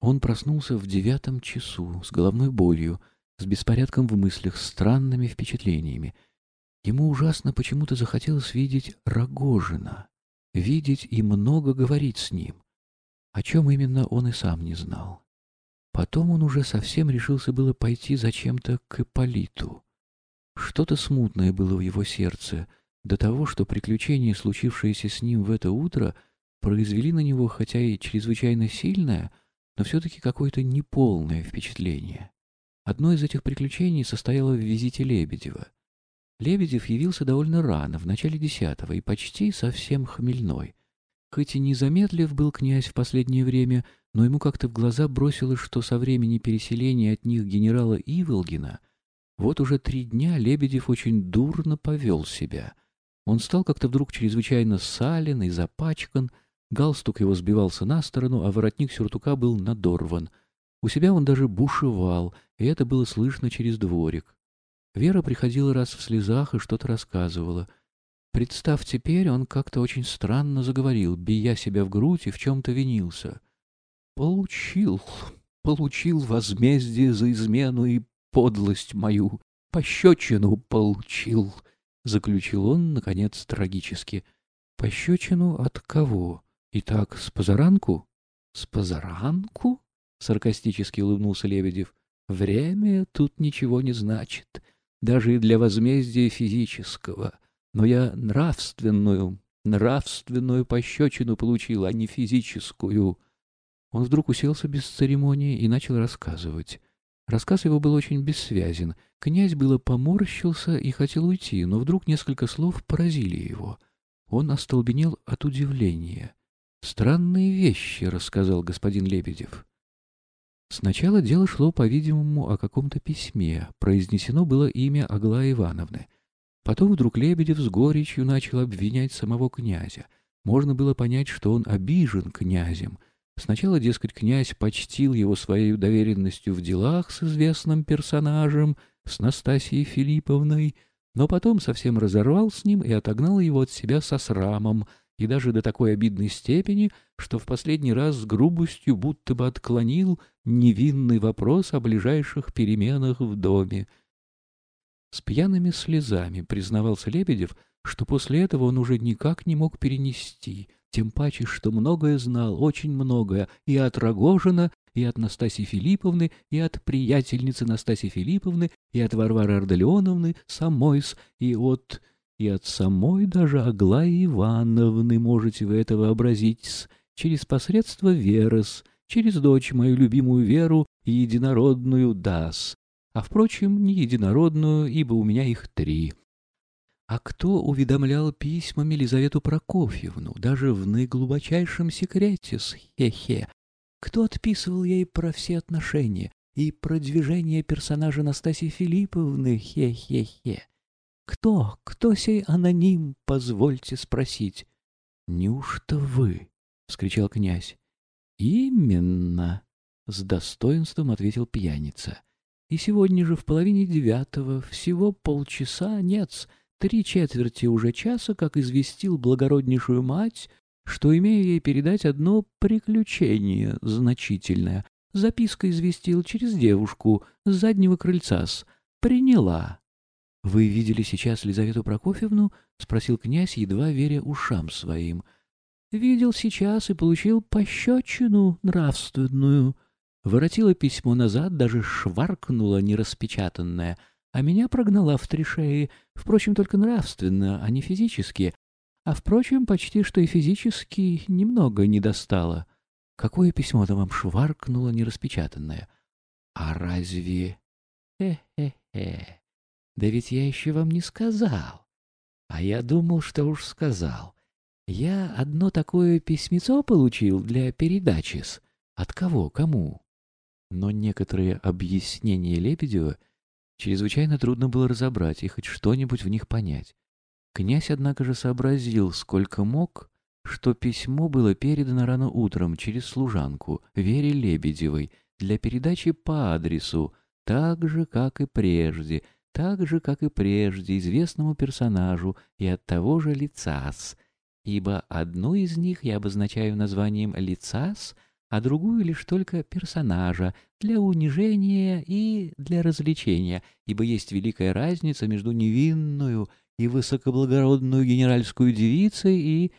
Он проснулся в девятом часу с головной болью, с беспорядком в мыслях, странными впечатлениями. Ему ужасно почему-то захотелось видеть Рогожина, видеть и много говорить с ним. О чем именно он и сам не знал. Потом он уже совсем решился было пойти зачем-то к Ипполиту. Что-то смутное было в его сердце, до того, что приключения, случившиеся с ним в это утро, произвели на него, хотя и чрезвычайно сильное, но все-таки какое-то неполное впечатление. Одно из этих приключений состояло в визите Лебедева. Лебедев явился довольно рано, в начале десятого, и почти совсем хмельной. Хоть и не замедлив был князь в последнее время, но ему как-то в глаза бросилось, что со времени переселения от них генерала Иволгина вот уже три дня Лебедев очень дурно повел себя. Он стал как-то вдруг чрезвычайно сален и запачкан, галстук его сбивался на сторону, а воротник сюртука был надорван. У себя он даже бушевал, и это было слышно через дворик. Вера приходила раз в слезах и что-то рассказывала. Представ теперь, он как-то очень странно заговорил, бия себя в грудь и в чем-то винился. «Получил, получил возмездие за измену и подлость мою, пощечину получил», — заключил он, наконец, трагически. «Пощечину от кого? Итак, с позаранку?» «С позаранку?» — саркастически улыбнулся Лебедев. «Время тут ничего не значит, даже и для возмездия физического. Но я нравственную, нравственную пощечину получил, а не физическую». Он вдруг уселся без церемонии и начал рассказывать. Рассказ его был очень бессвязен. Князь было поморщился и хотел уйти, но вдруг несколько слов поразили его. Он остолбенел от удивления. «Странные вещи», — рассказал господин Лебедев. Сначала дело шло, по-видимому, о каком-то письме. Произнесено было имя Аглаи Ивановны. Потом вдруг Лебедев с горечью начал обвинять самого князя. Можно было понять, что он обижен князем — Сначала, дескать, князь почтил его своей доверенностью в делах с известным персонажем, с Настасьей Филипповной, но потом совсем разорвал с ним и отогнал его от себя со срамом, и даже до такой обидной степени, что в последний раз с грубостью будто бы отклонил невинный вопрос о ближайших переменах в доме. С пьяными слезами признавался Лебедев, что после этого он уже никак не мог перенести — тем паче, что многое знал, очень многое, и от Рогожина, и от Настасьи Филипповны, и от приятельницы Настасьи Филипповны, и от Варвары Ардалионовны, самойс, и от... и от самой даже Аглаи Ивановны, можете вы это вообразить, через посредство Верос, через дочь мою любимую Веру и единородную Дас, а, впрочем, не единородную, ибо у меня их три. А кто уведомлял письмами Елизавету Прокофьевну, даже в наиглубочайшем секрете с хе-хе? Кто отписывал ей про все отношения и продвижение персонажа Настасьи Филипповны хе-хе-хе? Кто, кто сей аноним, позвольте спросить? — Неужто вы? — вскричал князь. — Именно, — с достоинством ответил пьяница. — И сегодня же в половине девятого, всего полчаса, нет, три четверти уже часа, как известил благороднейшую мать, что имею ей передать одно приключение значительное. Записка известил через девушку с заднего крыльца с «приняла». — Вы видели сейчас Лизавету Прокофьевну? — спросил князь, едва веря ушам своим. — Видел сейчас и получил пощечину нравственную. Воротила письмо назад, даже шваркнула нераспечатанное — а меня прогнала в три шеи, впрочем, только нравственно, а не физически. А, впрочем, почти что и физически немного не достало. Какое письмо-то вам шваркнуло нераспечатанное? А разве... Хе-хе-хе. Да ведь я еще вам не сказал. А я думал, что уж сказал. Я одно такое письмецо получил для передачи с... От кого, кому? Но некоторые объяснения Лебедева — Чрезвычайно трудно было разобрать и хоть что-нибудь в них понять. Князь, однако же, сообразил, сколько мог, что письмо было передано рано утром через служанку Вере Лебедевой для передачи по адресу, так же, как и прежде, так же, как и прежде, известному персонажу и от того же лицас, ибо одну из них я обозначаю названием «лицас», а другую лишь только персонажа, для унижения и для развлечения, ибо есть великая разница между невинную и высокоблагородную генеральскую девицей и